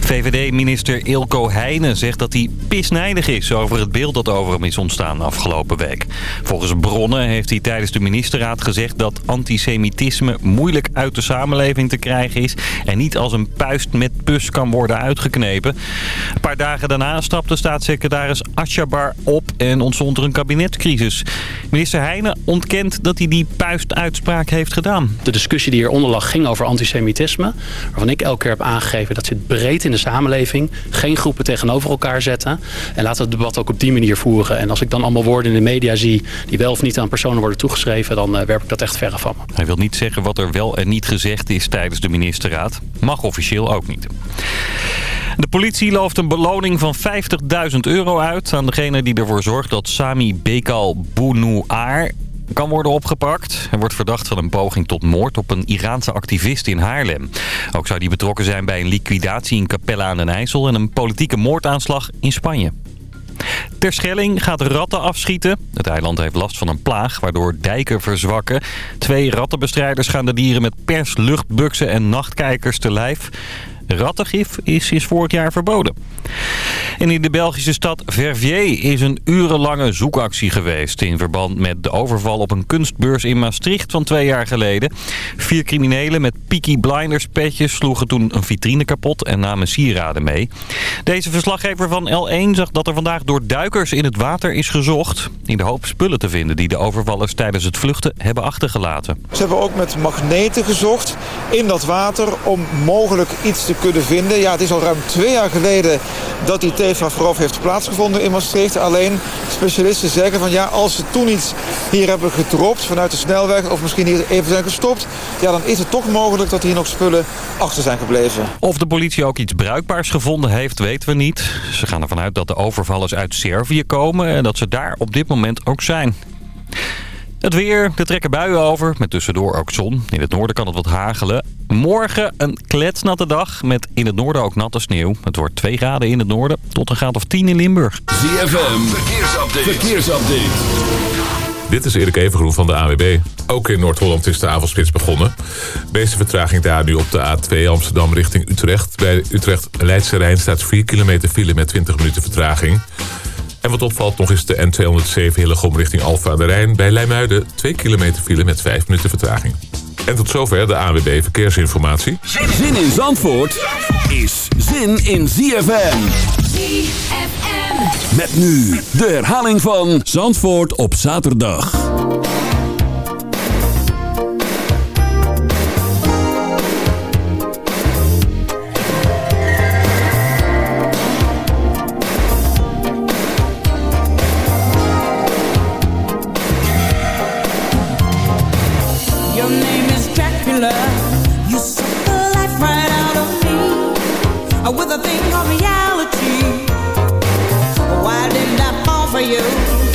VVD-minister Ilko Heijnen zegt dat hij pisnijdig is over het beeld dat over hem is ontstaan afgelopen week. Volgens bronnen heeft hij tijdens de ministerraad gezegd dat antisemitisme moeilijk uit de samenleving te krijgen is en niet als een puist met pus kan worden uitgeknepen. Een paar dagen daarna stapte staatssecretaris Ashabar op en ontstond er een kabinetscrisis. Minister Heijnen ontkent dat hij die puistuitspraak heeft gedaan. De discussie die hieronder lag ging over antisemitisme, waarvan ik elke keer heb aangegeven dat zit breed in de samenleving. Geen groepen tegenover elkaar zetten. En laten het debat ook op die manier voeren. En als ik dan allemaal woorden in de media zie die wel of niet aan personen worden toegeschreven, dan uh, werp ik dat echt verre van me. Hij wil niet zeggen wat er wel en niet gezegd is tijdens de ministerraad. Mag officieel ook niet. De politie looft een beloning van 50.000 euro uit aan degene die ervoor zorgt dat Sami Bekal Bounouar kan worden opgepakt. Hij wordt verdacht van een poging tot moord op een Iraanse activist in Haarlem. Ook zou hij betrokken zijn bij een liquidatie in Capella aan den IJssel... en een politieke moordaanslag in Spanje. Terschelling gaat ratten afschieten. Het eiland heeft last van een plaag, waardoor dijken verzwakken. Twee rattenbestrijders gaan de dieren met pers, luchtbuksen en nachtkijkers te lijf. Rattengif is sinds vorig jaar verboden. En in de Belgische stad Verviers is een urenlange zoekactie geweest... in verband met de overval op een kunstbeurs in Maastricht van twee jaar geleden. Vier criminelen met Peaky Blinders petjes sloegen toen een vitrine kapot en namen sieraden mee. Deze verslaggever van L1 zag dat er vandaag door duikers in het water is gezocht... in de hoop spullen te vinden die de overvallers tijdens het vluchten hebben achtergelaten. Ze hebben ook met magneten gezocht in dat water om mogelijk iets te kunnen vinden. Ja, het is al ruim twee jaar geleden dat die Teva vooraf heeft plaatsgevonden in Maastricht. Alleen specialisten zeggen van ja, als ze toen iets hier hebben gedropt vanuit de snelweg... of misschien hier even zijn gestopt... ja, dan is het toch mogelijk dat hier nog spullen achter zijn gebleven. Of de politie ook iets bruikbaars gevonden heeft, weten we niet. Ze gaan ervan uit dat de overvallers uit Servië komen... en dat ze daar op dit moment ook zijn. Het weer, er trekken buien over, met tussendoor ook zon. In het noorden kan het wat hagelen. Morgen een kletsnatte dag, met in het noorden ook natte sneeuw. Het wordt 2 graden in het noorden, tot een graad of 10 in Limburg. ZFM, verkeersupdate. verkeersupdate. Dit is Erik Evengroen van de AWB. Ook in Noord-Holland is de avondspits begonnen. De meeste vertraging daar nu op de A2 Amsterdam richting Utrecht. Bij Utrecht-Leidse Rijn staat 4 kilometer file met 20 minuten vertraging. En wat opvalt nog is de N207 Hillegom richting Alfa aan de Rijn. Bij Leimuiden 2 kilometer file met 5 minuten vertraging. En tot zover de ANWB Verkeersinformatie. Zin in Zandvoort is zin in ZFM. ZFM. Met nu de herhaling van Zandvoort op zaterdag. With a thing called reality. Why didn't I fall for you?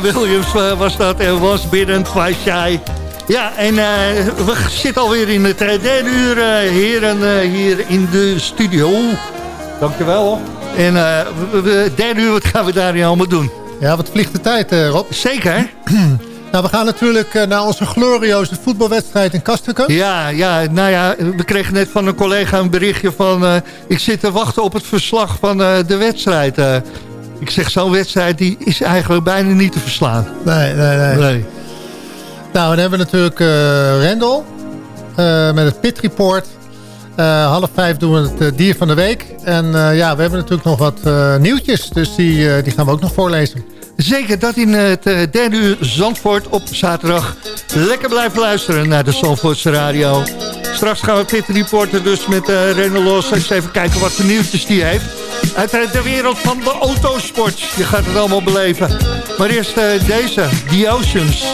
Williams eh, was dat. En was binnen twice shy. Ja, en eh, we zitten alweer in het eh, derde uur, heren, hier in de studio. Dankjewel. En derde uur, wat gaan we daar allemaal doen? Ja, wat vliegt de tijd, Rob. Zeker. Nou, we gaan natuurlijk naar onze glorioze voetbalwedstrijd in Kastrikum. Ja, ja, nou ja, we kregen net van een collega een berichtje van... ik zit te wachten op het verslag van de wedstrijd. eh. Ik zeg, zo'n wedstrijd die is eigenlijk bijna niet te verslaan. Nee, nee, nee. Nee. Nou, dan hebben we natuurlijk eh Rendel eh, met het Pit Report. Eh, half vijf doen we het dier van de week. En ja, we hebben natuurlijk nog wat nieuwtjes. Dus die, die gaan we ook nog voorlezen. Zeker dat in het derde uur Zandvoort op zaterdag. Lekker blijven luisteren naar de Zandvoortse radio. Straks gaan we Pit Reporter dus met uh, René Los. Eens even kijken wat voor nieuwtjes die heeft. Uit eh, de wereld van de autosport. Je gaat het allemaal beleven. Maar eerst eh, deze, The Oceans.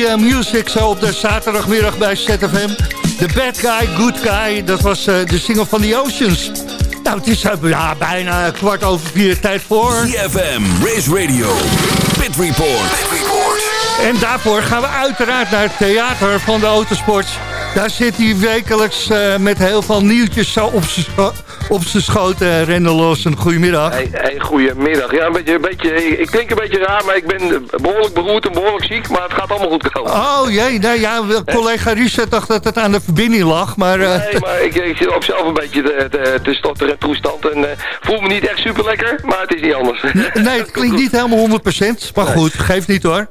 Funky eh, music zo op de zaterdagmiddag bij ZFM. The Bad Guy, Good Guy, dat was eh, de single van The Oceans. Nou, het is eh, ja, bijna kwart over vier tijd voor. CFM, Race Radio, Pit Report. En daarvoor gaan we uiteraard naar het theater van de autosport. Daar zit hij wekelijks met heel veel nieuwtjes zo op op zijn schoot. Uh, Rendel Lawson, goedemiddag. Hey, hey, goedemiddag. Ja, een beetje, een beetje, ik klink een beetje raar, maar ik ben behoorlijk beroerd en behoorlijk ziek. Maar het gaat allemaal goed komen. Oh jee, nou ja, collega Richard dacht dat het aan de verbinding lag. Maar, uh... Nee, maar ik, ik zit ook zelf een beetje te, te, te stotteren toestand. En uh, voel me niet echt super lekker, maar het is niet anders. Nee, het klinkt niet helemaal 100%. Maar goed, geeft niet hoor.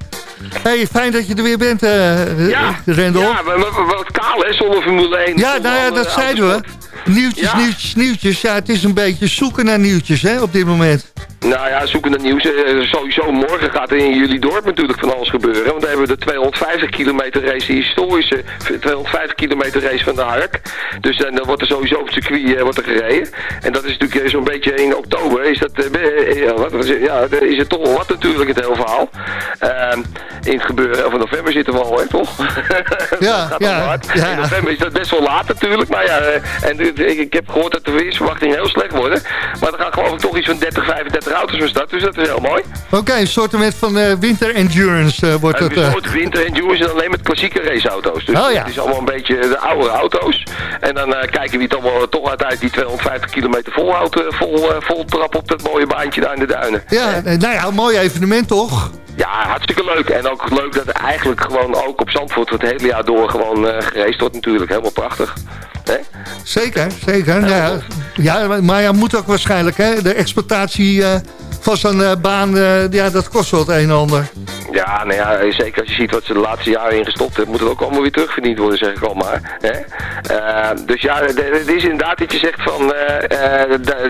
Hey, fijn dat je er weer bent, uh, ja, Rendel. Ja, wat kaal hè, zonder Formule 1. Ja, nou ja, dat zeiden we. Nieuwtjes, ja. nieuwtjes, nieuwtjes. Ja, het is een beetje zoeken naar nieuwtjes hè, op dit moment. Nou ja, zoeken naar nieuws. Uh, sowieso morgen gaat er in jullie dorp natuurlijk van alles gebeuren. Want dan hebben we de 250 kilometer race, de historische 250 kilometer race van de Hark. Dus dan, dan wordt er sowieso op het circuit uh, wordt er gereden. En dat is natuurlijk zo'n beetje in oktober. Is dat, uh, wat, ja, is het toch wel wat natuurlijk het hele verhaal. Ehm, in het gebeuren, of in november zitten we al, hè, toch? Ja, ja, ja, In november is dat best wel laat natuurlijk. Maar ja, en ik, ik heb gehoord dat de weersverwachtingen heel slecht worden. Maar er gaan geloof ik toch iets van 30, 35 auto's van start. Dus dat is heel mooi. Oké, okay, een soort van uh, winter endurance uh, wordt het. Uh... soort winter endurance en alleen met klassieke raceauto's. Dus oh, ja. het is allemaal een beetje de oudere auto's. En dan kijken wie het allemaal toch uiteindelijk die 250 kilometer volhoudt. vol, vol trap op dat mooie baantje daar in de duinen. Ja, nou ja, een mooi evenement toch? Ja, hartstikke leuk. En ook leuk dat er eigenlijk gewoon ook op Zandvoort het hele jaar door gewoon uh, gereisd wordt natuurlijk. Helemaal prachtig. Zeker, zeker. Ja, ja, maar ja, moet ook waarschijnlijk hè, de exploitatie uh, van zo'n uh, baan, uh, ja, dat kost wel het een en ander. Ja, nou ja, zeker als je ziet wat ze de laatste jaren ingestopt hebben, moet het ook allemaal weer terugverdiend worden, zeg ik al maar. Hè? dus ja, het is inderdaad dat je zegt van,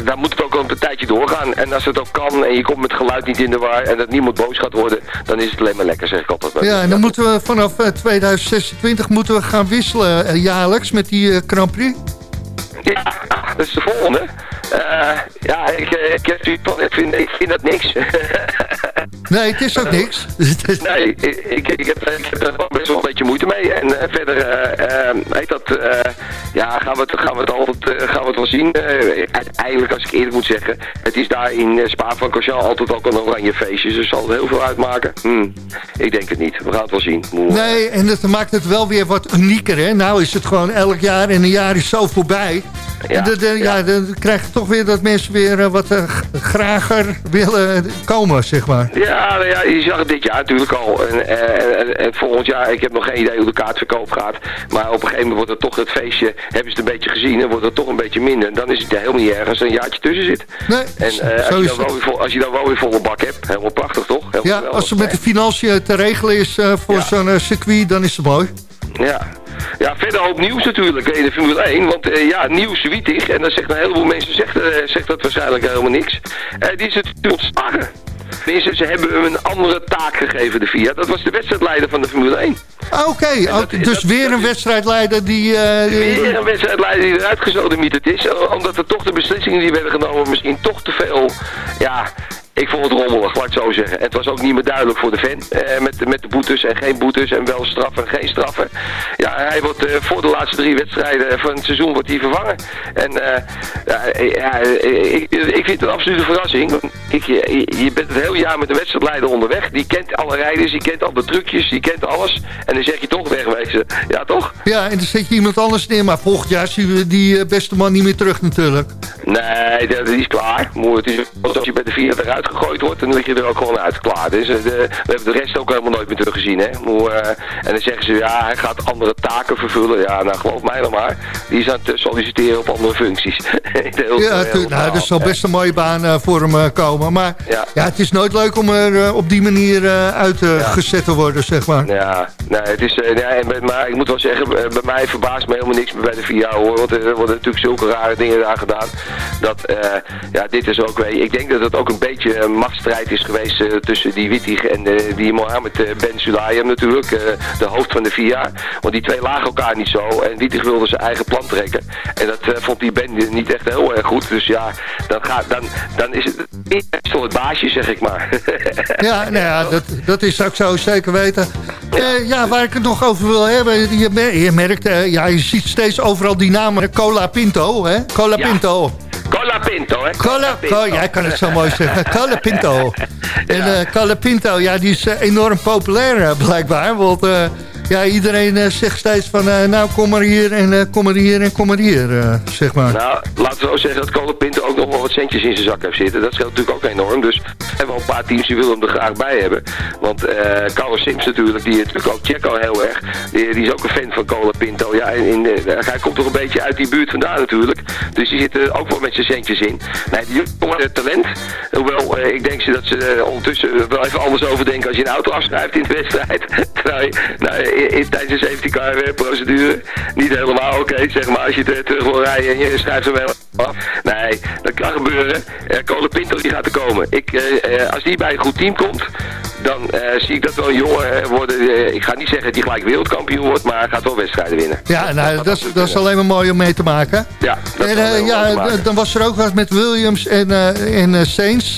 daar moet het ook al een tijdje doorgaan. En als het ook kan en je komt met geluid niet in de war en dat niemand boos gaat worden, dan is het alleen maar lekker, zeg ik altijd. Ja, en dan moeten we vanaf 2026 moeten we gaan wisselen jaarlijks met die Grand Prix. Dat is de volgende. Uh, ja, ik, heb, ik, vind, ik vind dat niks. nee, het is ook niks. nee, ik, ik, ik, heb, ik heb er best wel een beetje moeite mee. En uh, verder uh, heet dat, ja, gaan we het, gaan we het altijd gaan we het wel zien. uiteindelijk, als ik eerlijk moet zeggen, het is daar in Spa-Francorchamps altijd ook een oranje feestje. Dus zal het heel veel uitmaken? Hm, ik denk het niet. We gaan het wel zien. Moe. Nee, en dat maakt het wel weer wat unieker, hè? Nou is het gewoon elk jaar en een jaar is zo voorbij. Ja, de, de, ja. ja, dan krijg je toch weer dat mensen weer uh, wat uh, grager willen komen, zeg maar. Ja, nou ja, je zag het dit jaar natuurlijk al. En, en, en, volgend jaar, ik heb nog geen idee hoe de kaartverkoop gaat. Maar op een gegeven moment wordt het toch het feestje, hebben ze het een beetje gezien, en wordt het toch een beetje minder. En dan is het helemaal niet erg als er een jaartje tussen zit. Nee, en uh, als, je dan wel als je dan wel weer volle bak hebt, helemaal prachtig toch? Helemaal ja, als het met de financiën te regelen is voor ja. zo'n circuit, dan is het mooi. Ja. Ja, verder hoop nieuws natuurlijk in de Formule 1. Want uh, ja, nieuws wietig. En dan zegt een heleboel mensen zegt, uh, zegt dat waarschijnlijk helemaal niks. Uh, die is het ontslagen. Tenminste, ze hebben hem een andere taak gegeven, de FIA. Dat was de wedstrijdleider van de Formule 1. Oké, okay. dus dat, weer een wedstrijdleider die... weer een wedstrijdleider die eruit gezodemieterd is. Omdat er toch de beslissingen die werden genomen misschien toch te veel... Ja, ik vond het rommelig, laat ik zo zeggen. Het was ook niet meer duidelijk voor de fan. Eh, met, met de boetes en geen boetes en wel straffen en geen straffen. Ja, hij wordt eh, voor de laatste drie wedstrijden van het seizoen wordt hij vervangen. En uh, ja, ja ik, ik, vind het een absolute verrassing. Ik, je, je, bent het hele jaar met de wedstrijdleider onderweg. Die kent alle rijders, die kent al de trucjes, die kent alles. En dan zeg je toch wegwezen. Ja, toch? Ja, en dan zet je iemand anders neer. Maar volgend jaar zien we die beste man niet meer terug natuurlijk. Nee, dat, die is klaar. Het is als je bij de vier eruit gegooid wordt, dan lig je er ook gewoon uit. Klaar. Dus, de, we hebben de rest ook helemaal nooit meer teruggezien. Hè? Hoe, uh, en dan zeggen ze, ja, hij gaat andere taken vervullen. Ja, nou geloof mij dan maar. Die is aan het solliciteren op andere functies. heel, ja, heel nou, dat zal best een mooie baan uh, voor hem komen. Maar ja. ja. het is nooit leuk om er op die manier uit ja. gezet te worden, zeg maar. Ja, nee, het is, nee, maar ik moet wel zeggen, bij mij verbaast me helemaal niks meer bij de VIA hoor. Want er worden natuurlijk zulke rare dingen daar gedaan. Dat, ja, dit is ook, ik denk dat het ook een beetje een machtsstrijd is geweest uh, tussen die Wittig en uh, die Mohammed uh, Ben Sulayem natuurlijk, de hoofd van de VIA. Want die twee lagen elkaar niet zo en Wittig wilde zijn eigen plan trekken. En dat vond die Ben niet echt heel erg goed. Dus ja, dan, gaat, dan, dan is het meestal het baasje, zeg ik maar. ja, nou ja, dat, dat is ook zo zeker weten. Ja. ja, waar ik het nog over wil hebben, je, je merkt, ja, je ziet steeds overal die namen Cola Pinto, hè? Cola ja. Pinto. Cola Pinto, hè? Cola, Pinto. jij kan het zo mooi zeggen. Cola Pinto. En Cola Pinto, ja, die is enorm populair blijkbaar. Want Ja, iedereen eh, zegt steeds van, eh, nou kom maar hier en eh, kom maar hier en kom maar hier, eh, zeg maar. Nou, laten we zo zeggen dat Cole Pinto ook nog wel wat centjes in zijn zak heeft zitten. Dat scheelt natuurlijk ook enorm. Dus er zijn wel een paar teams die willen hem er graag bij hebben. Want eh Carlos Sims natuurlijk, die natuurlijk ook Checo heel erg. Die, is ook een fan van Cole Pinto. Ja, eh, hij komt toch een beetje uit die buurt vandaan natuurlijk. Dus die zit er ook wel met zijn centjes in. Nee, die jongen talent. Hoewel, eh, ik denk ze dat ze eh, ondertussen wel even anders over denken als je een auto afschrijft in de wedstrijd. nou, nou, in, tijdens de safety car eh, procedure. Niet helemaal oké, zeg maar, als je het terug wil rijden en je schrijft hem wel af. Nee, dat kan gebeuren. Eh Cole Pinto die gaat er komen. Ik, eh, eh, als die bij een goed team komt, dan eh, zie ik dat wel een jongen eh, worden. eh, ik ga niet zeggen dat hij gelijk wereldkampioen wordt, maar hij gaat wel wedstrijden winnen. Ja, nou, dat, is, dat is alleen maar mooi om mee te maken. Ja, dat En eh, ja, dan was er ook wat met Williams en, eh en eh, Sainz.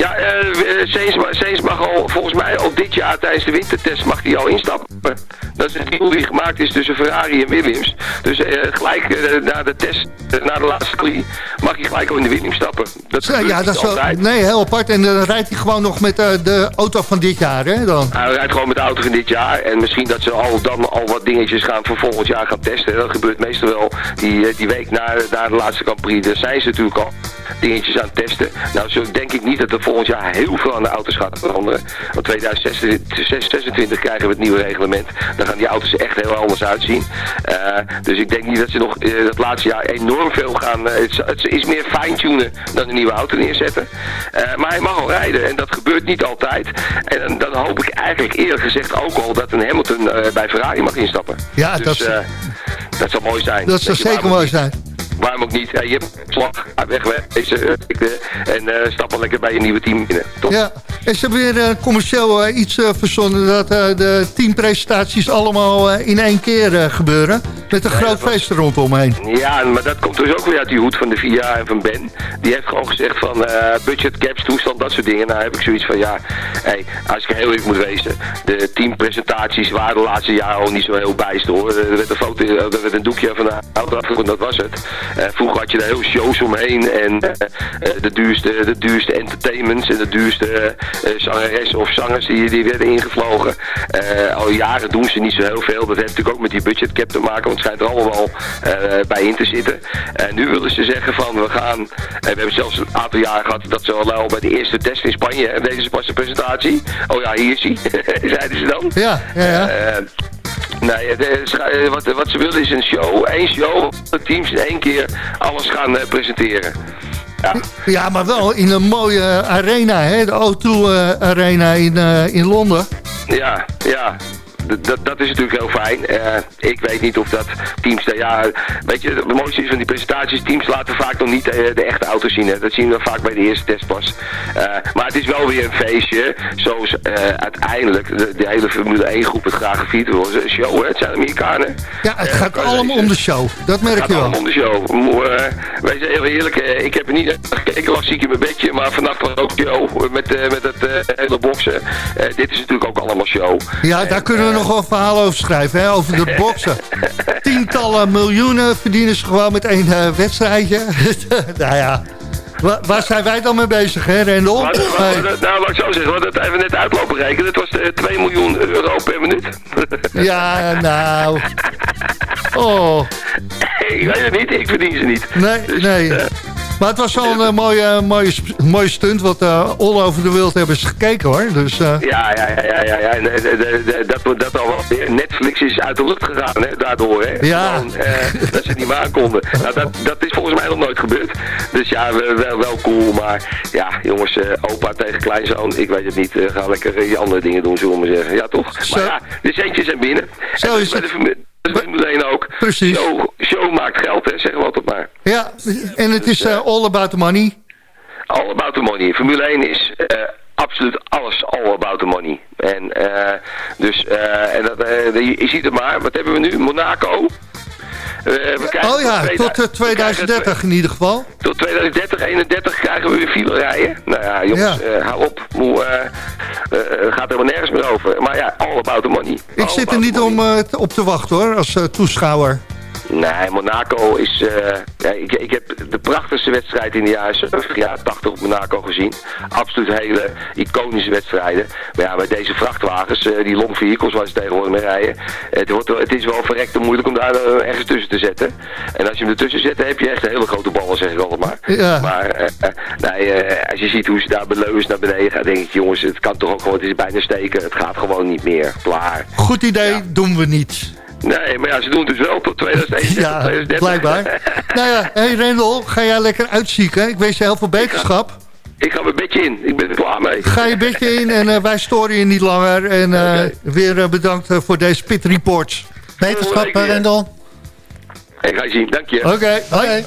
Ja, eh ma- Sainz mag al, volgens mij al dit jaar tijdens de wintertest mag hij al instappen. Dat is een deal die gemaakt is tussen Ferrari en Williams. Dus eh, gelijk eh, na de test, eh, na de laatste drie, mag hij gelijk al in de Williams stappen. Dat Ja, dat is wel, nee, heel apart. En dan rijdt hij gewoon nog met eh, de auto van dit jaar, hè? Dan. Hij rijdt gewoon met de auto van dit jaar. En misschien dat ze al dan al wat dingetjes gaan voor volgend jaar gaan testen. Dat gebeurt meestal wel die, eh, die week na, na de laatste Grand Prix. Daar zijn ze natuurlijk al dingetjes aan het testen. Nou, zo denk ik niet dat er volgend jaar heel veel aan de auto's gaat veranderen. Want 2026 krijgen we het nieuwe reglement. Dan gaan die auto's er echt heel anders uitzien. Eh, dus ik denk niet dat ze nog eh, dat laatste jaar enorm veel gaan... eh, het, het is meer fine-tunen dan een nieuwe auto neerzetten. Maar hij mag al rijden en dat gebeurt niet altijd. En dan, dan hoop ik eigenlijk eerlijk gezegd ook al dat een Hamilton bij Ferrari mag instappen. Ja, dus, dat dat zou mooi zijn. Dat zou zeker mooi zijn. Waarom ook niet? Ja, je hebt slag, ga weg, weg deze, eh, eh, en eh, stap lekker bij je nieuwe team binnen. Toch? Ja, en ze hebben weer commercieel iets verzonnen... dat de teampresentaties allemaal in één keer gebeuren. Met een groot feest er rondomheen. Ja, maar dat komt dus ook weer uit die hoed van de VIA en van Ben. Die heeft gewoon gezegd van budget caps, toestand, dat soort dingen. Nou heb ik zoiets van ja, hey, als ik heel eerlijk moet wezen, de teampresentaties waren de laatste jaren al niet zo heel bijster hoor. Er werd een, foto, er werd een doekje van de auto dat was het. Eh, vroeger had je daar heel shows omheen en eh, eh, de, duurste, de duurste entertainments en de duurste zangeressen of zangers die, die werden ingevlogen. Al jaren doen ze niet zo heel veel. Dat heeft natuurlijk ook met die budget cap te maken, want het schijnt er allemaal wel bij in te zitten. En nu willen ze zeggen van we gaan, en we hebben zelfs een aantal jaren gehad dat ze al, al bij de eerste test in Spanje, en deden ze pas een presentatie. Oh ja, hier is hij, zeiden ze dan. Ja, ja, ja. Eh, Nee, het is- eh, wat, wat ze willen is een show. Eén show. De teams in één keer alles gaan eh, presenteren. Ja, Ja, maar wel in een mooie arena, hè? De O2 eh, Arena in, eh, in Londen. ja, ja. Dat, is natuurlijk heel fijn. Eh, ik weet niet of dat teams daar, ja, weet je, het mooiste is van die presentaties, teams laten vaak nog niet eh, de echte auto's zien. Hè. Dat zien we vaak bij de eerste test pas. Eh, maar het is wel weer een feestje, zoals uiteindelijk de, de hele Formule 1 groep het graag gevierd. Het is een show, hè. het zijn Amerikanen. Ja, het gaat allemaal om de show. Dat merk gaat je wel. allemaal om de show. Wij zijn heel eerlijk, ik heb er niet gekeken, lag ziek in mijn bedje, maar vannacht was ook show met, met het hele boksen. Dit is natuurlijk ook allemaal show. Ja, daar kunnen we nog wel een verhaal over schrijven, hè? over de boksen. Tientallen miljoenen verdienen ze gewoon met één eh, wedstrijdje. nou ja, Wa- waar zijn wij dan mee bezig, hè, Rendel? Nou, laat ik zo zeggen, want dat hebben we net uitlopen rekenen. Het was eh, 2 miljoen euro per minuut. Ja, nou... Oh, ik weet het niet, ik verdien ze niet. nee, Dus, nee. eh, Maar het was wel een eh, mooie, mooie, sp- mooie stunt, wat eh all over the world hebben ze gekeken, hoor. Dus, eh, ja, ja, ja, ja, ja, eh, de- de- de- dat, dat al Netflix is uit de lucht gegaan, hè, daardoor, hè. Ja. Eh, dat ze het niet meer aankonden. Nou, dat, dat is volgens mij nog nooit gebeurd. Dus ja, wel, wel, cool, maar ja, jongens, eh, opa tegen kleinzoon, ik weet het niet. eh, ga lekker eh, je andere dingen doen, zullen we maar zeggen. Ja, toch? Maar ja, de centjes zijn binnen. Zo is het. De Formule- de Formule 1 ook. Precies. Show, show maakt geld, hè, zeggen we altijd maar. ja, en het is eh, all about the money. All about the money. Formule 1 is eh, absoluut alles all about the money. En eh, dus, eh, en dat, je ziet het maar. Wat hebben we nu? Monaco. Eh, Oh ja, tot tot eh, 2000 we krijgen 2030 in ieder geval. Tot 2030, 31 krijgen we weer file rijden. Nou ja, jongens, Ja. eh, hou op. Eh, eh, gaat helemaal nergens meer over. Maar ja, all about the money. Ik All zit er niet om eh, op te wachten, hoor, als eh, toeschouwer. Nee, Monaco is... eh, ja, ik, ik heb de prachtigste wedstrijd in de jaren 70, jaren 80 op Monaco gezien. Absoluut hele iconische wedstrijden. Maar ja, bij deze vrachtwagens, eh, die long vehicles waar ze tegenwoordig mee rijden... Het, wordt, wel- het is wel verrekte moeilijk om daar eh, ergens tussen te zetten. En als je hem ertussen zet, dan heb je echt hele grote ballen, zeg ik altijd maar. Ja. Maar nee, als je ziet hoe ze daar bij Leuens naar beneden gaan, denk ik, jongens, het kan toch ook gewoon, het is bijna steken. Het gaat gewoon niet meer. Klaar. Goed idee, doen we niet. Nee, maar ja, ze doen het dus wel tot 2031, Ja, 2030. blijkbaar. nou ja, hey Rendel, ga jij lekker uitzieken? Ik wens je heel veel beterschap. Ik ga mijn bedje in. Ik ben er klaar mee. Ga je bedje in en eh, wij storen je niet langer. En eh, weer eh, bedankt voor deze pit reports. Wetenschap. Rendel. Ik ga je zien. Dank je. Oké, hoi.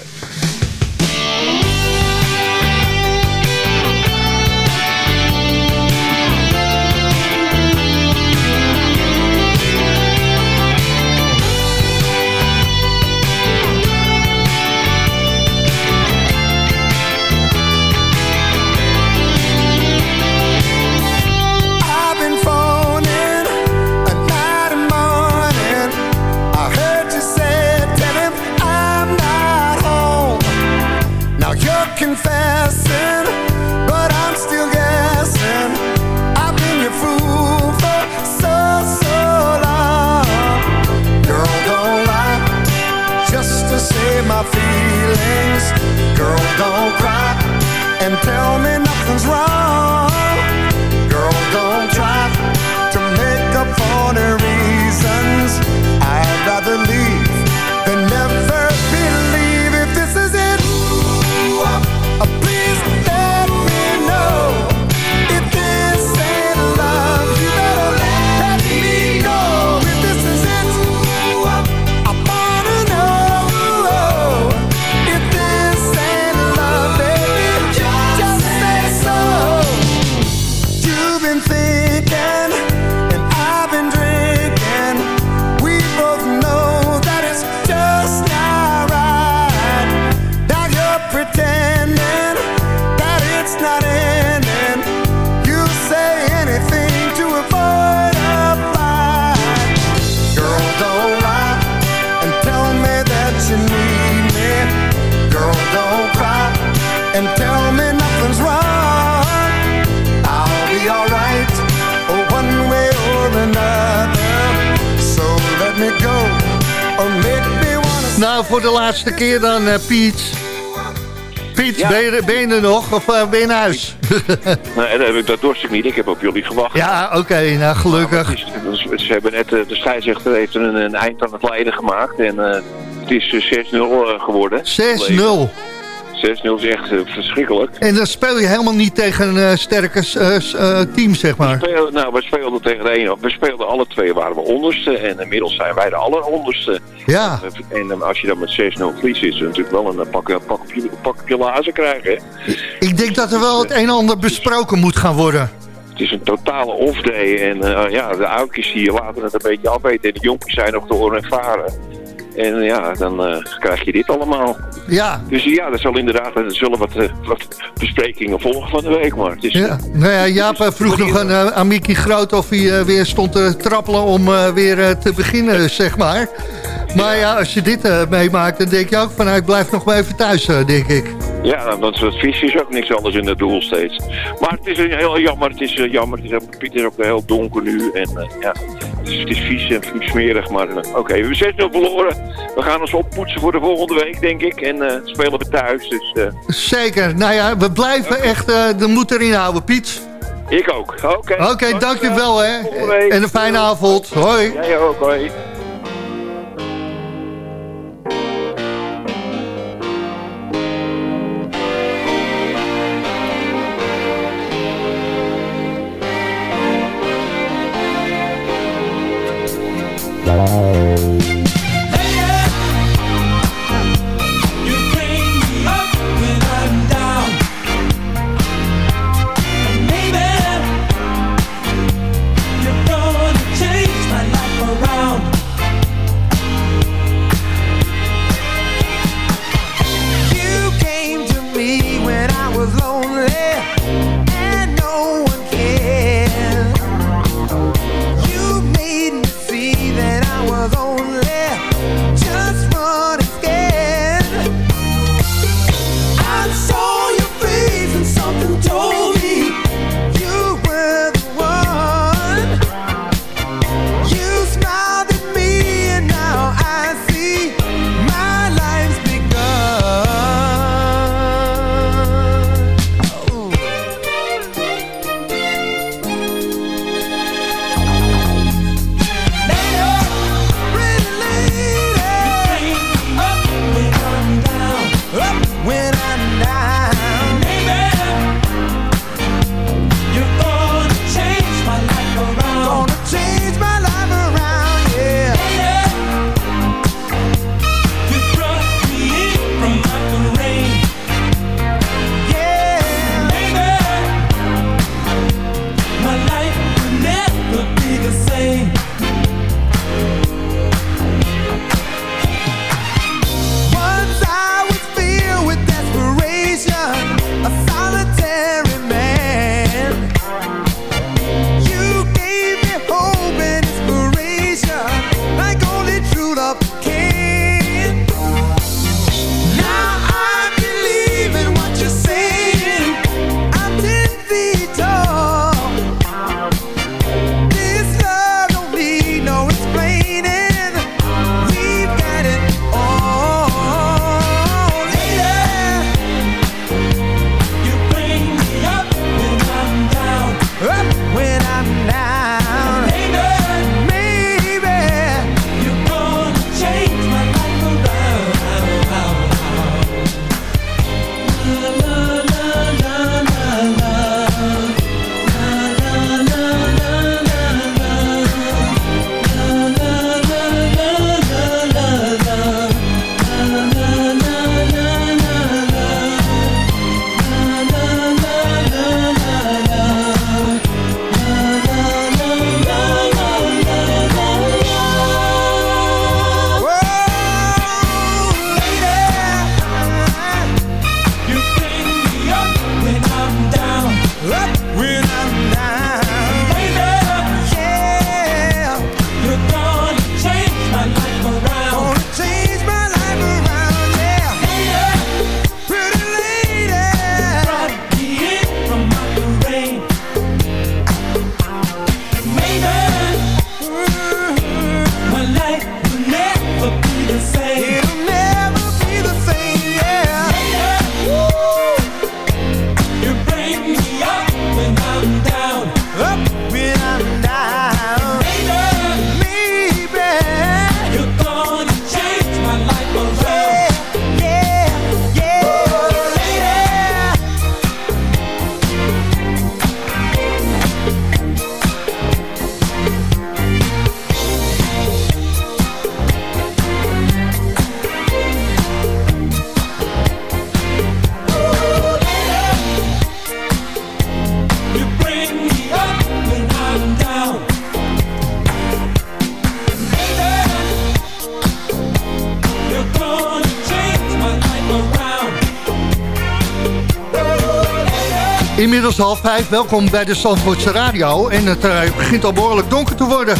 And tell de laatste keer dan, eh, Piet. Piet, Ja. ben, je, er- ben je er nog of eh, ben je naar huis? Nee, dat, heb ik, dat dorst ik niet. Ik heb op jullie gewacht. ja, oké, nou gelukkig. Het is- het is- ze hebben net, eh, de scheidsrechter heeft een, een eind aan het lijden gemaakt. En het is eh, 6-0 eh, geworden. 6-0. 6-0 is echt verschrikkelijk. En dan speel je helemaal niet tegen een eh, sterke eh, eh, team, zeg We maar. speelden, nou, we speelden tegen de ene. We speelden alle twee waren we onderste. En inmiddels zijn wij de alleronderste. Ja, En als je dan met 6-0 verliest, is het natuurlijk wel een pak, pak, op je, pak op je lazen krijgen. ik denk dat er wel het een en ander besproken moet gaan worden. Het is een totale off-day. En ja, de oudjes hier laten het een beetje afweten. En de jonkies zijn nog te onervaren. En ja, dan eh, krijg je dit allemaal. Ja, Dus ja, er zal inderdaad er zullen wat, eh, wat besprekingen volgen van de week. Maar het is, ja. Nou ja, Jaap eh, vroeg nog aan, aan Mickey Groot of hij weer stond te trappelen om weer te beginnen, zeg maar. Maar ja, als je dit meemaakt, dan denk je ook van, nou, ik blijf nog maar even thuis, denk ik. Ja, want het visje is ook niks anders in het doel steeds. Maar het is een heel jammer. Het is jammer. Het is, ook- Piet is ook heel donker nu. En ja, het is, het is vies en smerig. Maar eh, oké, we hebben 6-0 verloren. We gaan ons oppoetsen voor de volgende week, denk ik. En eh, spelen we thuis. Dus eh, Zeker. Nou ja, we blijven echt de moed erin houden, Piet. ik ook. Oké, Oké, dankjewel hè. En een fijne avond. Hoi. Jij ook, hoi. Inmiddels half vijf, welkom bij de Zandvoortse Radio. En het eh, begint al behoorlijk donker te worden.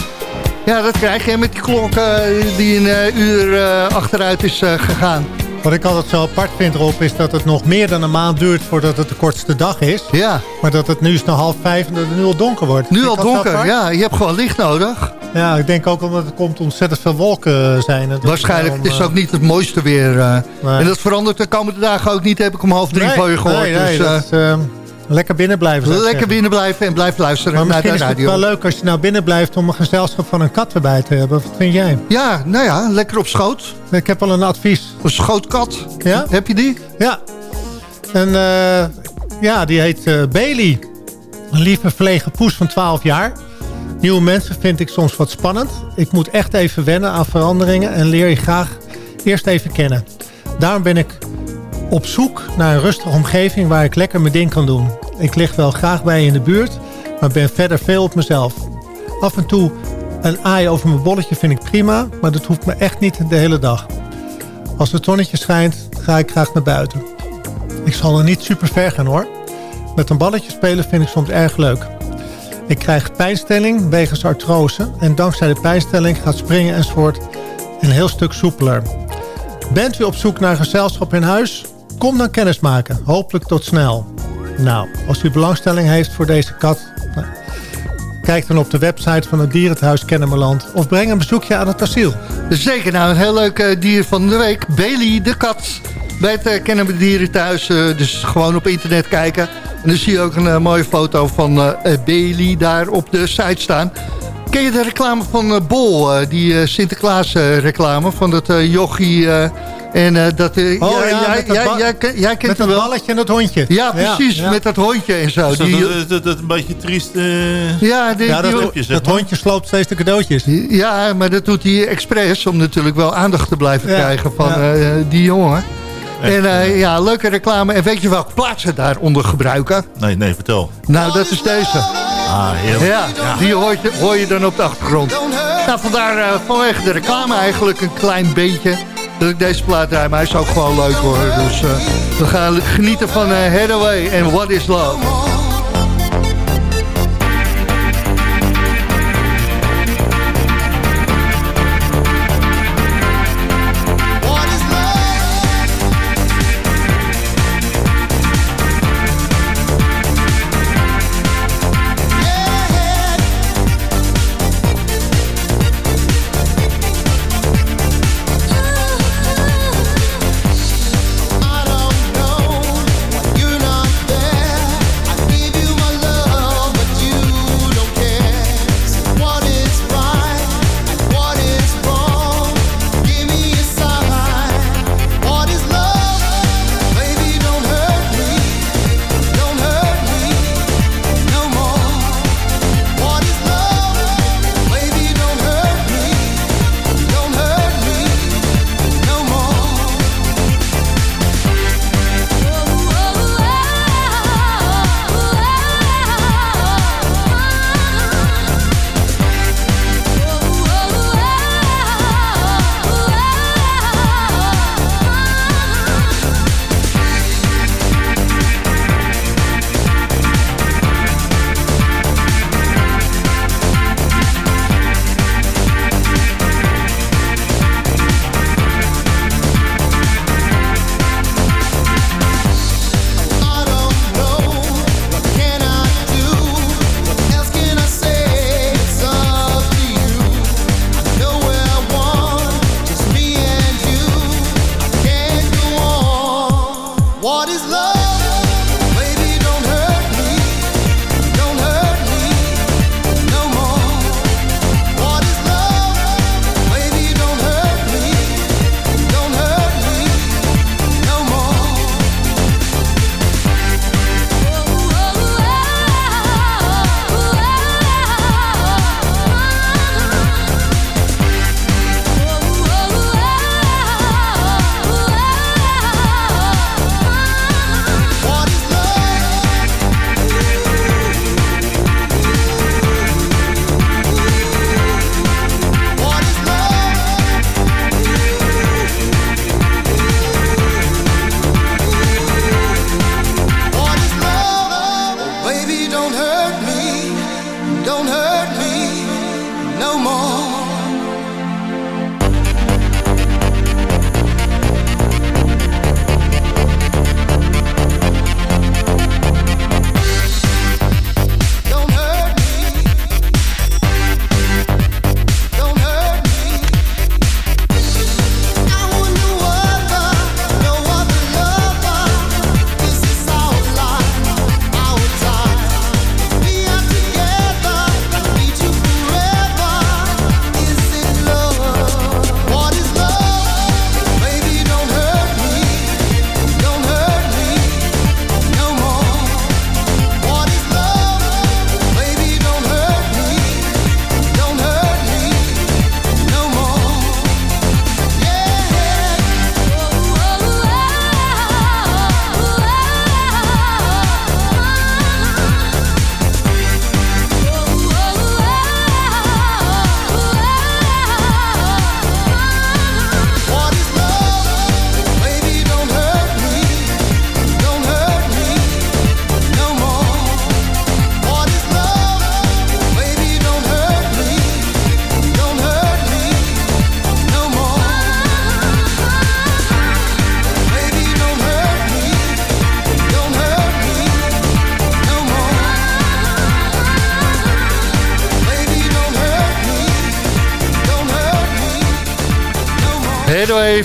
Ja, dat krijg je met die klok eh, die een eh, uur achteruit is gegaan. Wat ik altijd zo apart vind, Rob, is dat het nog meer dan een maand duurt voordat het de kortste dag is. Ja, Maar dat het nu is nog half vijf en dat het nu al donker wordt. nu al donker. Ja, je hebt gewoon licht nodig. Ja, ik denk ook omdat er komt ontzettend veel wolken zijn. Waarschijnlijk het is eh, ook niet het mooiste weer. Nee. En dat verandert de komende dagen ook niet, heb ik om half drie nee, van je gehoord. Nee, dus, eh, dat is, eh, lekker binnen blijven. lekker zeggen. binnen blijven en blijf luisteren Maar naar misschien de is het radio. wel leuk als je nou binnen blijft om een gezelschap van een kat erbij te hebben. Wat vind jij? Ja, nou ja, lekker op schoot. Ik heb al een advies. Een schootkat. Ja? Heb je die? Ja. En eh, ja, die heet eh, Bailey. Een lieve verlegen poes van 12 jaar. Nieuwe mensen vind ik soms wat spannend. Ik moet echt even wennen aan veranderingen en leer je graag eerst even kennen. Daarom ben ik op zoek naar een rustige omgeving waar ik lekker mijn ding kan doen. Ik lig wel graag bij je in de buurt, maar ben verder veel op mezelf. Af en toe een aai over mijn bolletje vind ik prima, maar dat hoeft me echt niet de hele dag. Als het zonnetje schijnt, ga ik graag naar buiten. Ik zal er niet super ver gaan hoor. Met een balletje spelen vind ik soms erg leuk. Ik krijg pijnstelling wegens artrose. En dankzij de pijnstelling gaat springen enzovoort een heel stuk soepeler. Bent u op zoek naar gezelschap in huis? Kom dan kennis maken. Hopelijk tot snel. Nou, als u belangstelling heeft voor deze kat... nou, kijk dan op de website van het Dierenhuis Kennemerland... of breng een bezoekje aan het asiel. Zeker, nou een heel leuk eh, dier van de week. Bailey de kat. Bij het uh, Kennen we Dieren thuis. eh, dus gewoon op internet kijken. En dan zie je ook een mooie foto van Bailey daar op de site staan. Ken je de reclame van Bol? die Sinterklaas reclame van dat jochie... en eh, dat... eh, Oh ja, ja, jij, dat jij, jij, jij kent Met wel. balletje en het hondje. Ja, precies. ja. Met dat hondje en zo. Dat, Die, dat, dat, dat een beetje triest... eh, ja, die, Ja, die- dat, zeg dat hondje sloopt steeds de cadeautjes. Ja, maar dat doet hij expres om natuurlijk wel aandacht te blijven Ja, krijgen van ja. eh, die jongen. En eh, ja, leuke reclame. En weet je welke plaats ze daaronder gebruiken? Nee, nee, vertel. Nou, dat is deze. Ah, heel. Ja, die hoor je, hoor je dan op de achtergrond. Nou, vandaar eh, vanwege de reclame eigenlijk een klein beetje dat ik deze plaat draai. Maar hij is ook gewoon leuk hoor. Dus eh, we gaan genieten van eh Hathaway en What is Love.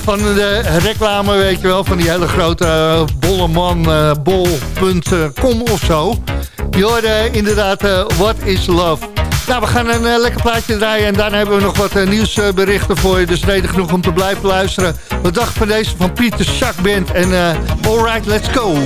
Van de reclame, weet je wel. Van die hele grote uh, bolleman, uh, bol.com of zo. Je inderdaad What is Love. Nou, we gaan een lekker plaatje draaien en daarna hebben we nog wat nieuwsberichten voor je. Dus reden genoeg om te blijven luisteren. Wat dacht van deze van Pieter Schack Band en Alright, Let's Go.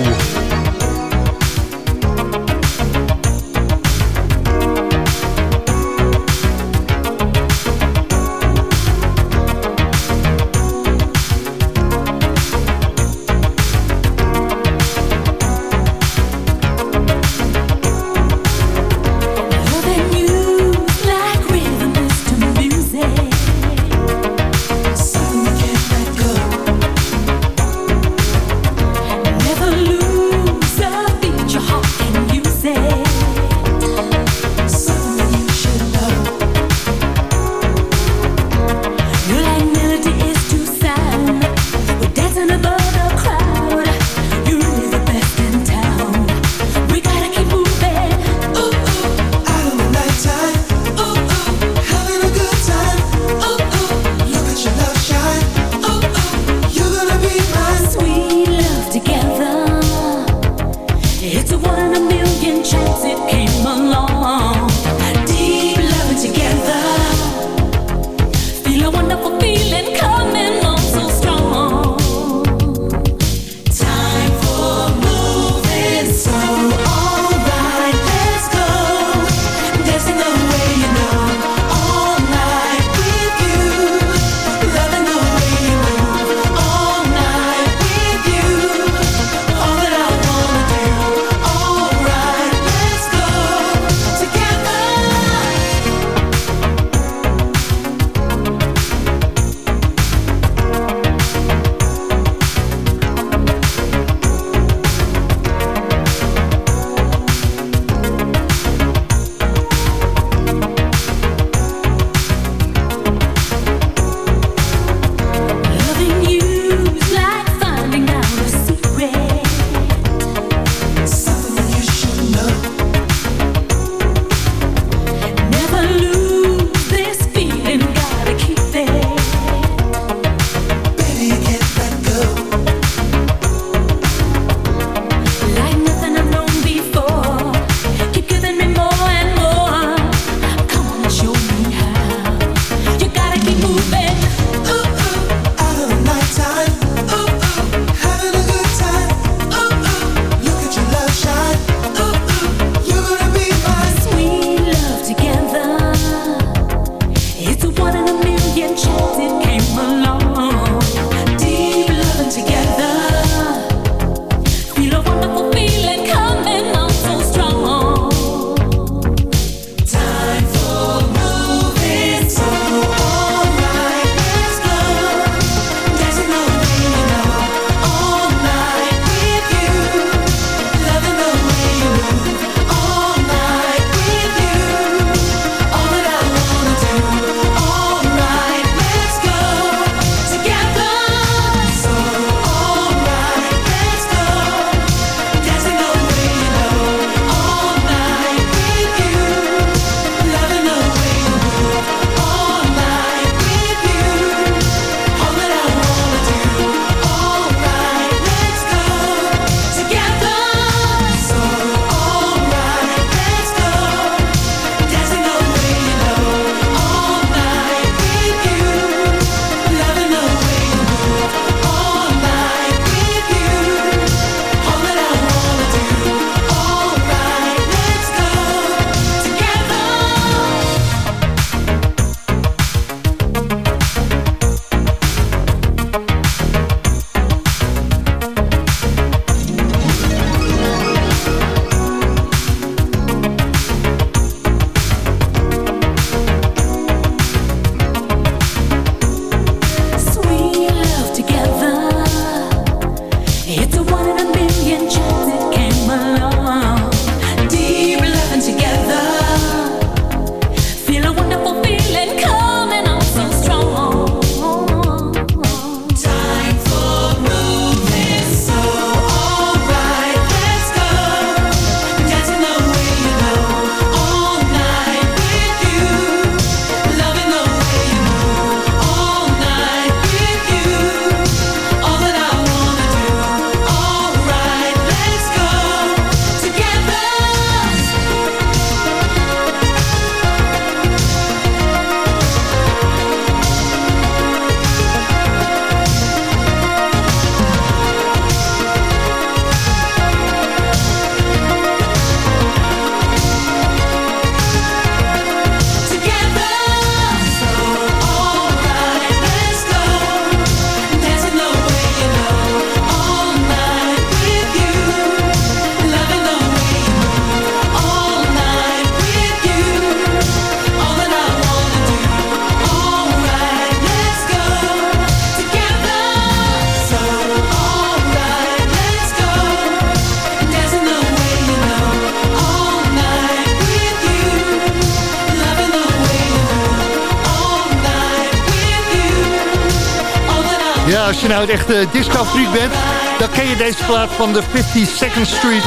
Nou een echte disco-freak bent, dan ken je deze plaat van de 52nd Street.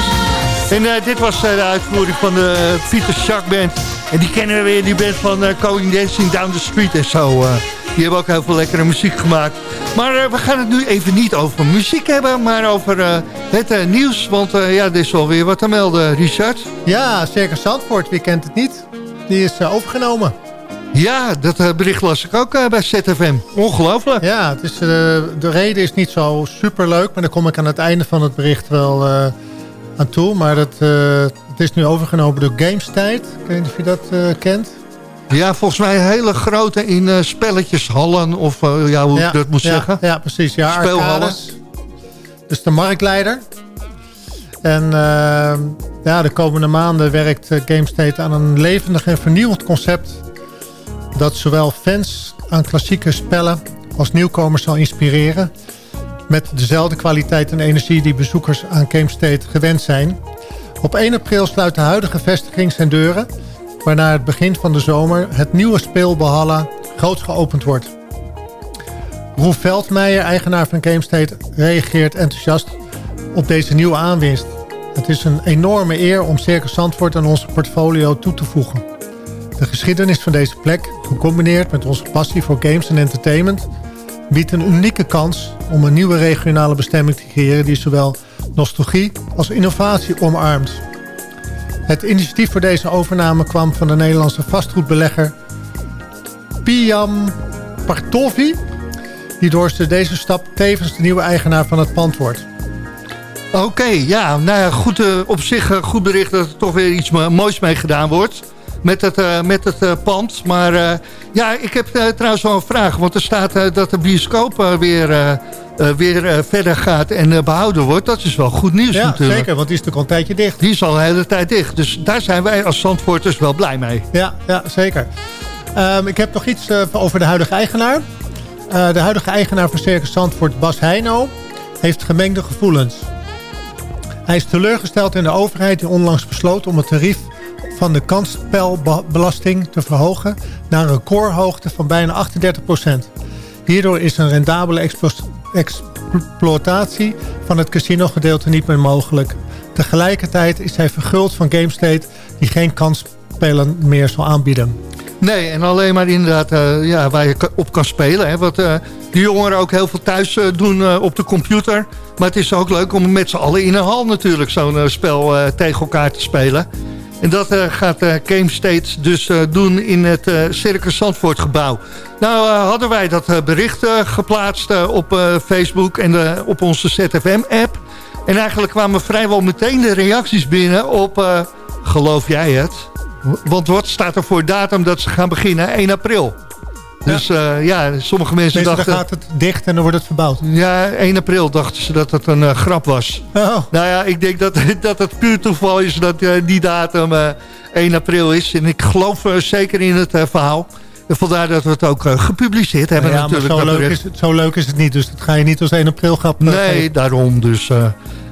En eh, dit was eh, de uitvoering van de Peter Shark Band. En die kennen we weer, die band van Going Dancing Down the Street en zo. eh. die hebben ook heel veel lekkere muziek gemaakt. Maar eh, we gaan het nu even niet over muziek hebben, maar over eh, het eh, nieuws. Want eh, ja, er is wel weer wat te melden, Richard. Ja, Circus Zandvoort, wie kent het niet? Die is eh, overgenomen. Ja, dat eh, bericht las ik ook eh, bij ZFM. Ongelooflijk. Ja, het is, eh, de reden is niet zo super leuk, maar daar kom ik aan het einde van het bericht wel aan toe. Maar dat, het is nu overgenomen door Gamestijd. Ik weet niet of je dat kent. Ja, volgens mij hele grote in eh, spelletjeshallen of ja, hoe ik dat moet ja, zeggen. Ja, precies. Ja, Speelhallen. Dus de marktleider. En ja, de komende maanden werkt GameState aan een levendig en vernieuwend concept... dat zowel fans aan klassieke spellen als nieuwkomers zal inspireren... met dezelfde kwaliteit en energie die bezoekers aan GameState gewend zijn. Op 1 april sluit de huidige vestiging zijn deuren... waarna het begin van de zomer het nieuwe speelbehallen groots geopend wordt. Roel Veldmeijer, eigenaar van GameState, reageert enthousiast op deze nieuwe aanwinst. Het is een enorme eer om Circus Zandvoort aan onze portfolio toe te voegen. De geschiedenis van deze plek, gecombineerd met onze passie voor games en entertainment... biedt een unieke kans om een nieuwe regionale bestemming te creëren... die zowel nostalgie als innovatie omarmt. Het initiatief voor deze overname kwam van de Nederlandse vastgoedbelegger Piam Partovi... die door deze stap tevens de nieuwe eigenaar van het pand wordt. Oké, ja, nou ja, goed, eh, op zich eh, goed bericht dat er toch weer iets mo- moois mee gedaan wordt. Met het, eh, met het eh, pand. Maar eh, ja, ik heb trouwens wel een vraag. Want er staat dat de bioscoop weer, weer verder gaat en eh, behouden wordt. Dat is wel goed nieuws Ja, natuurlijk. zeker, want die is natuurlijk al een tijdje dicht. Die is al de hele tijd dicht. Dus daar zijn wij als Zandvoorters wel blij mee. Ja, ja zeker. Ehm, ik heb nog iets over de huidige eigenaar. De huidige eigenaar van Circus Zandvoort, Bas Heino, heeft gemengde gevoelens. Hij is teleurgesteld in de overheid die onlangs besloot om het tarief van de kansspelbelasting te verhogen naar een recordhoogte van bijna 38% Hierdoor is een rendabele explo- exploitatie van het casinogedeelte niet meer mogelijk. Tegelijkertijd is hij verguld van GameState die geen kansspelen meer zal aanbieden. Nee, en alleen maar inderdaad eh, ja, waar je op kan spelen. Hè, wat eh die jongeren ook heel veel thuis eh, doen op de computer. Maar het is ook leuk om met z'n allen in een hal natuurlijk zo'n spel tegen elkaar te spelen. En dat eh, gaat eh GameState dus eh, doen in het eh, Circus Zandvoort gebouw. Nou eh, hadden wij dat eh, bericht eh, geplaatst eh, op eh, Facebook en eh, op onze ZFM-app. En eigenlijk kwamen vrijwel meteen de reacties binnen op, eh, geloof jij het? Want wat staat er voor datum dat ze gaan beginnen? 1 april. Dus eh, ja, sommige mensen dan dachten... gaat het dicht en dan wordt het verbouwd. Ja, 1 april dachten ze dat het een eh, grap was. Oh. Nou ja, ik denk dat, dat het puur toeval is dat eh, die datum eh, 1 april is. En ik geloof zeker in het verhaal. En vandaar dat we het ook gepubliceerd hebben ja, maar natuurlijk. zo dat leuk, is het, zo leuk is het niet. Dus dat ga je niet als 1 april grap Nee, geven. daarom dus.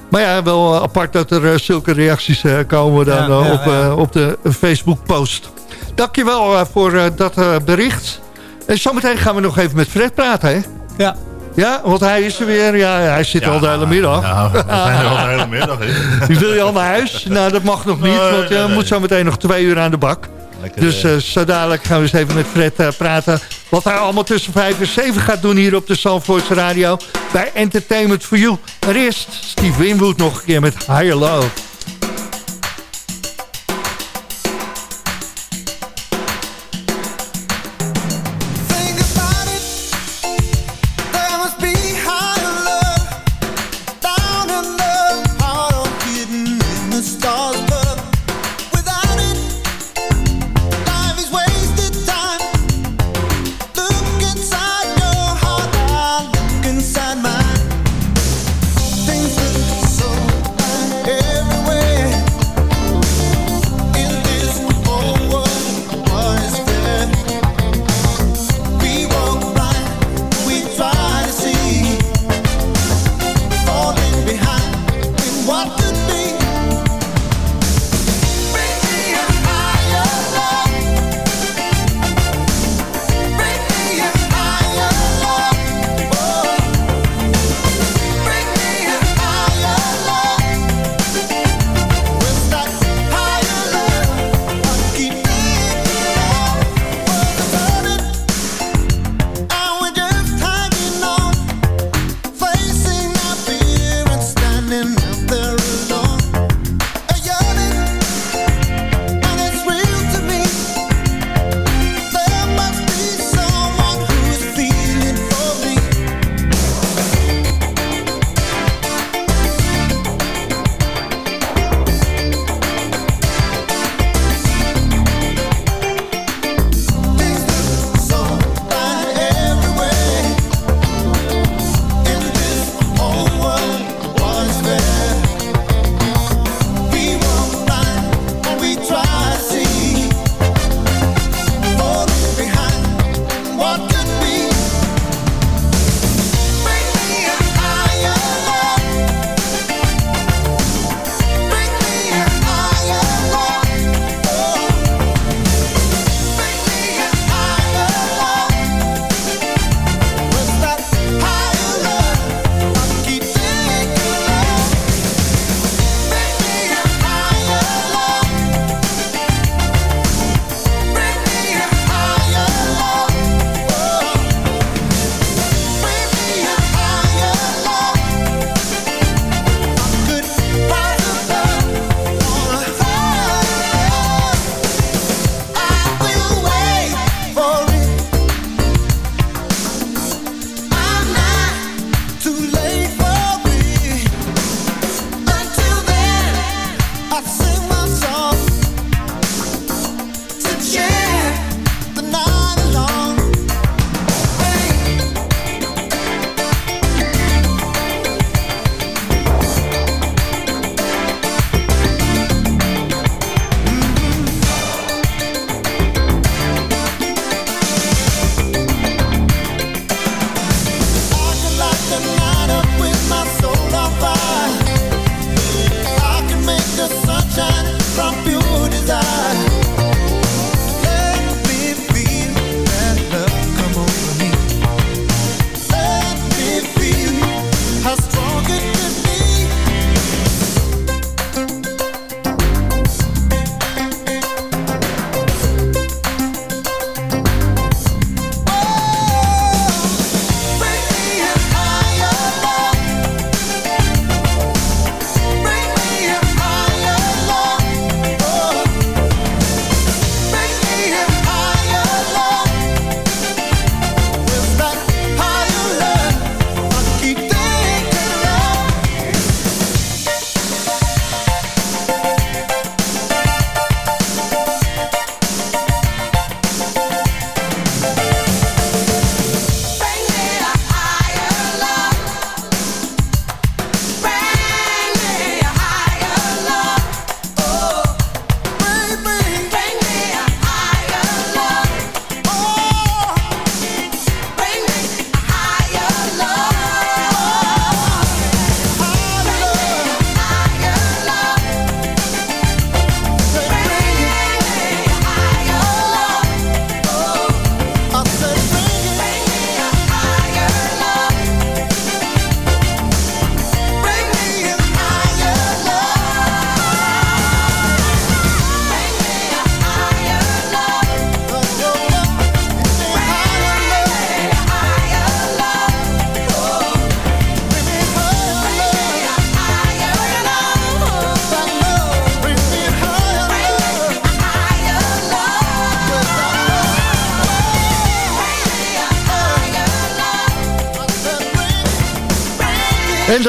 maar ja, wel apart dat er zulke reacties komen dan Ja, ja, op, op de Facebook-post. Dankjewel voor dat bericht. En zometeen gaan we nog even met Fred praten, hè? Ja. Ja, want hij is er weer. Ja, hij zit al de hele middag. Ja, we zijn er al de hele middag. hè. Die wil je al naar huis? Nou, dat mag nog niet, want je nee, nee. moet zo meteen nog twee uur aan de bak. Lekker, Dus eh, eh, zo dadelijk gaan we eens even met Fred eh, praten. Wat hij allemaal tussen 5 en 7 gaat doen hier op de Zandvoortse Radio. Bij Entertainment for You. Maar eerst Steve Winwood nog een keer met Higher Love.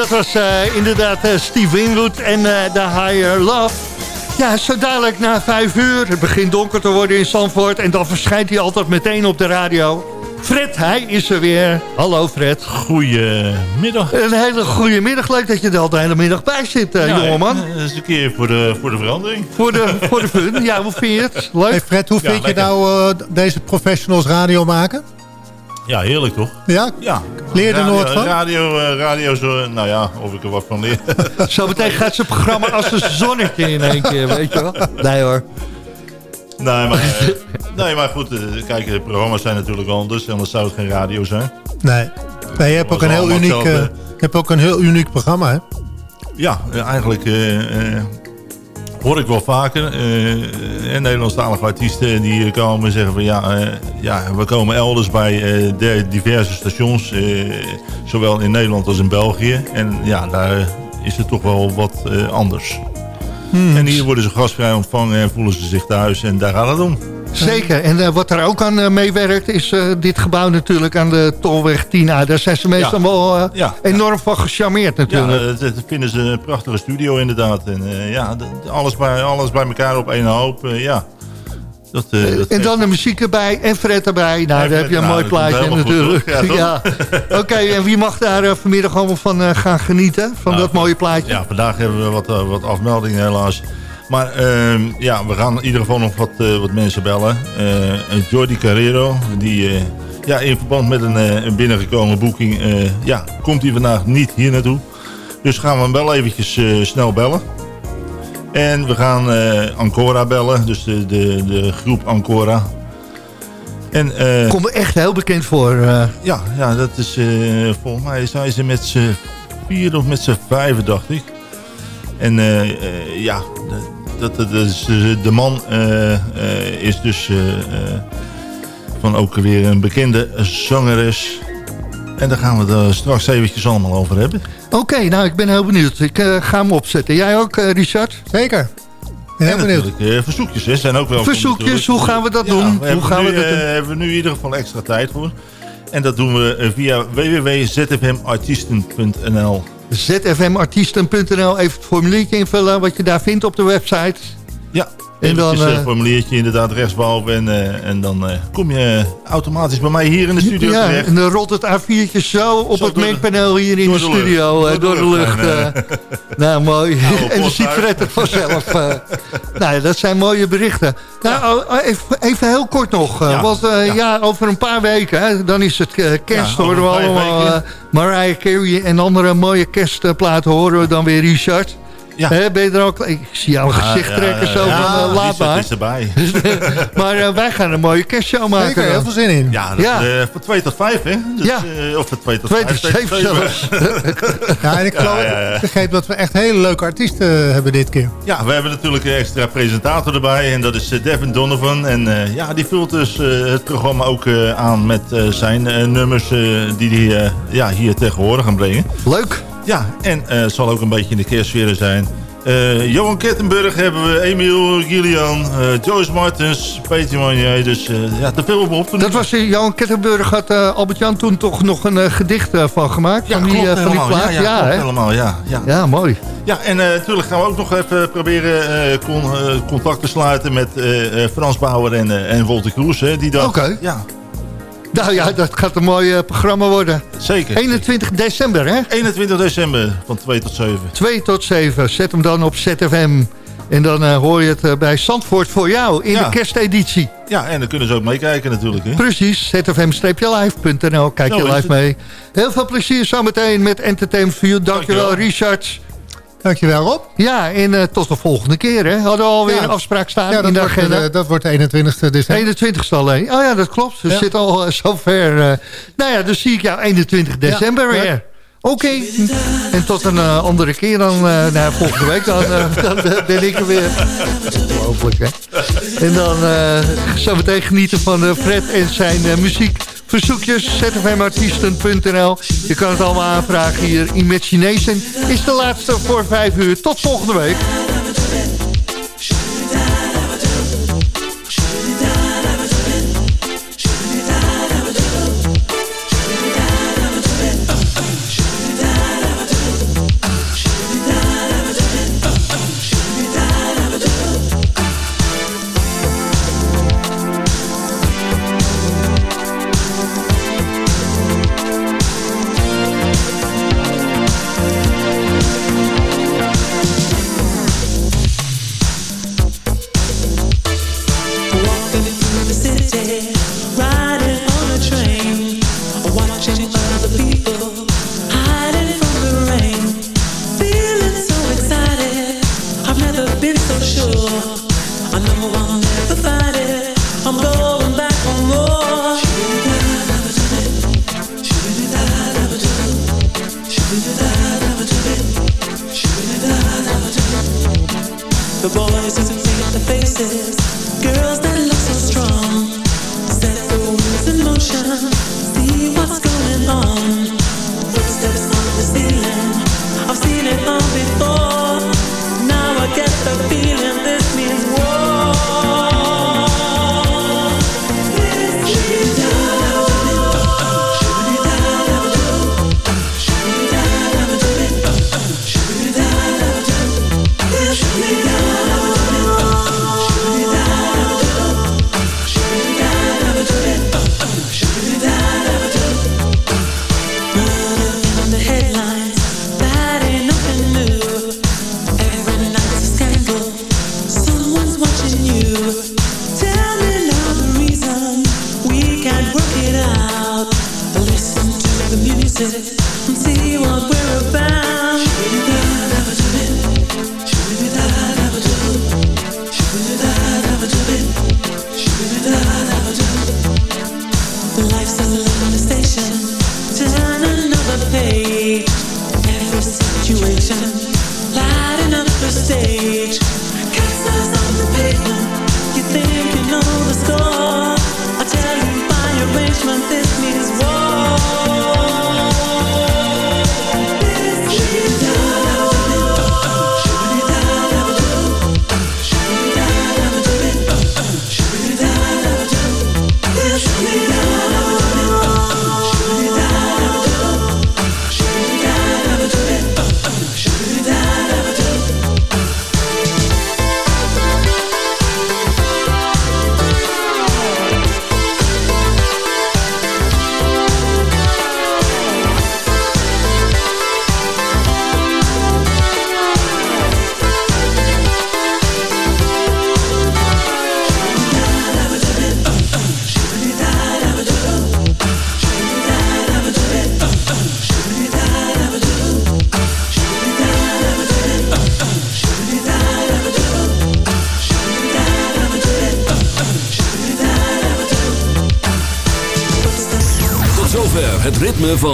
Dat was eh, inderdaad eh, Steve Winwood en eh, The Higher Love. Ja, zo dadelijk na vijf uur. Het begint donker te worden in Zandvoort. En dan verschijnt hij altijd meteen op de radio. Fred, hij is er weer. Hallo Fred. Goedemiddag. Een hele goede middag. Leuk dat je er al de hele middag bij zit, eh, jongeman. Dat is een keer voor de, voor de verandering. Voor de, voor de fun. Ja, hoe vind je het? Leuk? Hey Fred, hoe Ja, vind je nou eh, deze professionals radio maken? Ja, heerlijk toch? Ja? Ja. Leer er radio, nooit van? Radio, eh, radio zo, nou ja, of ik er wat van leer. Zometeen gaat zijn programma als een zonnetje in één keer, weet je wel? Nee hoor. nee, maar, eh, nee, maar goed, eh, kijk, de programma's zijn natuurlijk anders. Anders zou het geen radio zijn. Nee. nee je hebt ook een heel uniek, eh, je hebt ook een heel uniek programma, hè? Ja, eh, eigenlijk eh, eh, hoor ik wel vaker. eh, en Nederlandstalige artiesten die komen en zeggen van ja, eh, ja we komen elders bij eh, de diverse stations. eh, zowel in Nederland als in België. En ja, daar is het toch wel wat eh, anders. En hier worden ze gastvrij ontvangen en voelen ze zich thuis. En daar gaat het om. Zeker. En eh, wat er ook aan eh, meewerkt is eh, dit gebouw natuurlijk aan de Tolweg 10A. Daar zijn ze meestal Ja. wel Ja. enorm van gecharmeerd Ja, natuurlijk. dat, dat vinden ze een prachtige studio inderdaad. En ja, alles bij, alles bij elkaar op één hoop. ja. Dat, dat en dan de muziek erbij en Fred erbij. Nou, En daar heb je een mooi nou, komt plaatje natuurlijk. Ja, Ja. Oké, en wie mag daar vanmiddag allemaal van gaan genieten? Van Nou, dat mooie plaatje? Ja, vandaag hebben we wat, wat afmeldingen helaas. Maar ehm, ja, we gaan in ieder geval nog wat, eh, wat mensen bellen. Een Jordi Carrero, die eh, ja, in verband met een, een binnengekomen boeking... ja, komt hij vandaag niet hier naartoe. Dus gaan we hem wel eventjes snel bellen. En we gaan Ancora bellen, dus de, de, de groep Ancora. En, Komt echt heel bekend voor. ja, ja, dat is volgens mij zijn ze met z'n vier of met z'n vijven, dacht ik. En ja, dat, is, eh, de man eh, eh, is dus van ook weer een bekende zangeres. En daar gaan we het straks eventjes allemaal over hebben. Oké, nou ik ben heel benieuwd. Ik eh, ga hem opzetten. Jij ook, Richard? Zeker. Ben heel en benieuwd. eh, verzoekjes hè, zijn ook wel Verzoekjes, hoe gaan we dat doen? we Hoe hebben gaan we nu, dat eh, doen? hebben we nu in ieder geval extra tijd voor. En dat doen we via www.zfmartiesten.nl zfmartiesten.nl Even het formuliertje invullen wat je daar vindt op de website. Ja, En en dan, dan eh, een formuliertje inderdaad rechtsboven. En, eh, en dan eh, kom je automatisch bij mij hier in de studio Ja, terecht. en dan rolt het A4'tje zo op Zo het de- mengpaneel hier in de de studio. eh, Door de lucht. En, eh. nou, mooi. En post ziet. Fred het vanzelf. eh. nou, ja, dat zijn mooie berichten. Nou, oh, oh, even, even heel kort nog. eh, Ja, want eh, ja. ja. over een paar weken, hè, dan is het eh, kerst. Ja, horen we allemaal eh, Mariah Carey en andere mooie kerstplaten horen we dan weer, Richard. Ja. Hè, ben je er ook? Ik zie jouw gezicht Ja, trekken ja, zo ja, van uh, laat Richard maar. is erbij. maar eh, wij gaan een mooie kerstshow maken. Zeker, heel dan. veel zin in. Ja, dat, Ja. eh, van 2 tot 5, hè? Dus, Ja. eh, of van 2 tot 2 5. tot 7 zelfs. Ja, en ik geloof, Ja, ja, ja. ik begreep dat we echt hele leuke artiesten hebben dit keer. Ja, we hebben natuurlijk een extra presentator erbij. En dat is eh, Devin Donovan. En eh, ja, die vult dus eh, het programma ook eh, aan met eh, zijn eh, nummers eh, die hij eh, ja, hier tegenwoordig gaan brengen. Leuk. Ja, en eh, het zal ook een beetje in de kerstsfeer zijn. Eh, Johan Kettenburg hebben we, Emiel Gillian, eh, Joyce Martens, Peter Manier. Dus eh, ja, te veel op op te Dat was eh, Johan Kettenburg had eh, Albert-Jan toen toch nog een eh, gedicht eh, van gemaakt. Ja, van die, eh, van die helemaal. plaat. Ja, ja, helemaal, ja. Ja, Ja, mooi. ja en eh, natuurlijk gaan we ook nog even proberen eh, con- eh, contact te sluiten met eh, eh, Frans Bauer en, eh, en Wolter Kroes. Die. Ja, Nou ja, dat gaat een mooi eh, programma worden. zeker. 21 december, hè? 21 december van 2 tot 7. 2 tot 7. Zet hem dan op ZFM. En dan eh, hoor je het eh, bij Zandvoort voor jou in Ja. de kersteditie. Ja, en dan kunnen ze ook meekijken natuurlijk. Hè. Precies, zfm-live.nl. Kijk je live mee. Heel veel plezier zometeen met Entertainment You. Dankjewel, Dankjewel. Richard. Dankjewel Rob. Ja, en eh, tot de volgende keer. Hè. Hadden we alweer Ja. een afspraak staan Ja, in dat de wordt, agenda. eh, dat wordt de 21ste december. 21ste alleen. Oh ja, dat klopt. We Ja. zitten al uh, zover. eh. nou ja, dus zie ik jou 21 december weer. Oké. En tot een andere keer dan nou, volgende week. Dan, dan ben ik er weer. Ongelooflijk, hè? En dan zo meteen genieten van Fred en zijn muziek. Verzoekjes, zfmartiesten.nl. Je kan het allemaal aanvragen hier. Imagination is de laatste voor 5 uur. Tot volgende week.